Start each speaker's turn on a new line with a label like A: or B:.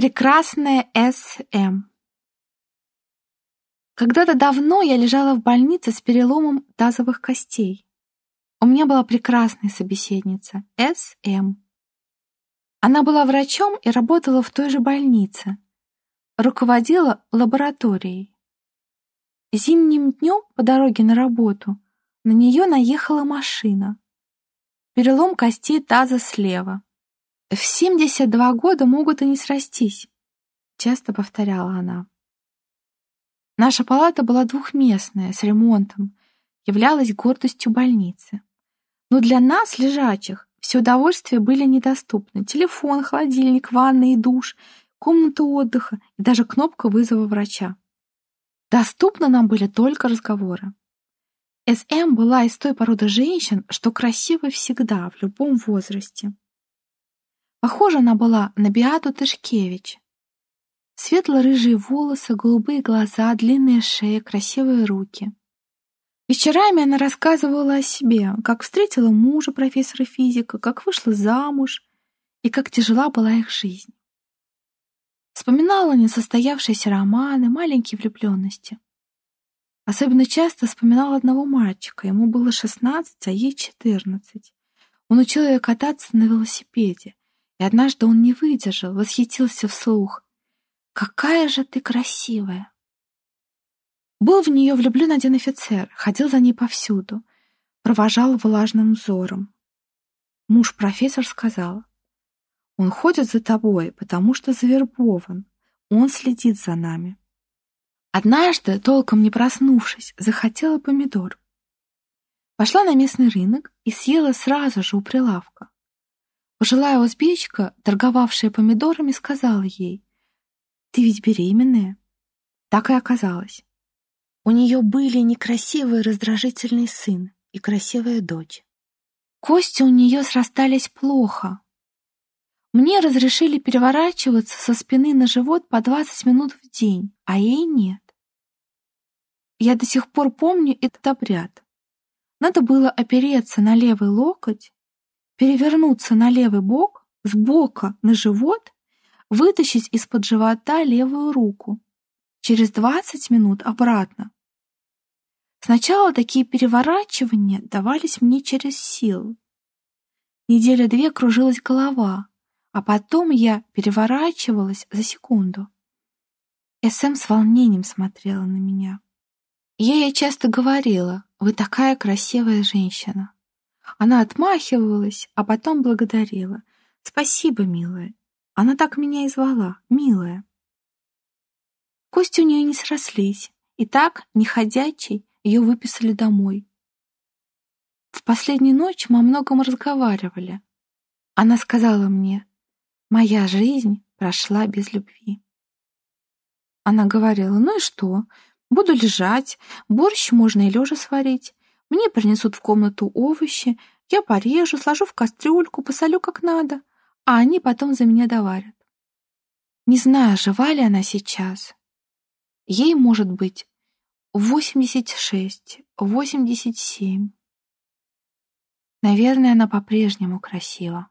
A: Прекрасная С.М. Когда-то давно я лежала в больнице с переломом тазовых костей. У меня была прекрасная собеседница, С.М. Она была врачом и работала в той же больнице. Руководила лабораторией. Зимним днем по дороге на работу на нее наехала машина. Перелом костей таза слева. В 72 года могут и не срастись, часто повторяла она. Наша палата была двухместная, с ремонтом, являлась гордостью больницы. Но для нас, лежачих, все удовольствия были недоступны. Телефон, холодильник, ванна и душ, комната отдыха и даже кнопка вызова врача. Доступны нам были только разговоры. СМ была из той породы женщин, что красивы всегда, в любом возрасте. Похожа она была на Биату Тышкевич. Светло-рыжие волосы, голубые глаза, длинная шея, красивые руки. Вечерами она рассказывала о себе, как встретила мужа профессора физика, как вышла замуж и как тяжела была их жизнь. Вспоминала несостоявшиеся романы, маленькие влюбленности. Особенно часто вспоминала одного мальчика, ему было 16, а ей 14. Он учил ее кататься на велосипеде, и однажды он не выдержал, восхитился вслух. «Какая же ты красивая!» Был в нее влюблен один офицер, ходил за ней повсюду, провожал влажным взором. Муж-профессор сказал, «Он ходит за тобой, потому что завербован, он следит за нами». Однажды, толком не проснувшись, захотела помидор. Пошла на местный рынок и съела сразу же у прилавка. Пожилая узбечка, торговавшая помидорами, сказала ей, «Ты ведь беременная?» Так и оказалось. У нее были некрасивый раздражительный сын и красивая дочь. Кости у нее срастались плохо. Мне разрешили переворачиваться со спины на живот по 20 минут в день, а ей нет. Я до сих пор помню этот обряд. Надо было опереться на левый локоть перевернуться на левый бок, с бока на живот, вытащить из-под живота левую руку. Через 20 минут обратно. Сначала такие переворачивания давались мне через силу. Неделя две кружилась голова, а потом я переворачивалась за секунду. СМ с волнением смотрела на меня. Я ей часто говорила, вы такая красивая женщина. Она отмахивалась, а потом благодарила. «Спасибо, милая. Она так меня и звала, милая». Кости у нее не срослись, и так, неходячей, ее выписали домой. В последнюю ночь мы о многом разговаривали. Она сказала мне, «Моя жизнь прошла без любви». Она говорила, «Ну и что? Буду лежать, борщ можно и лежа сварить. Мне принесут в комнату овощи, я порежу, сложу в кастрюльку, посолю как надо, а они потом за меня доварят. Не знаю, жива ли она сейчас. Ей, может быть, 86, 87. Наверное, она по-прежнему красива.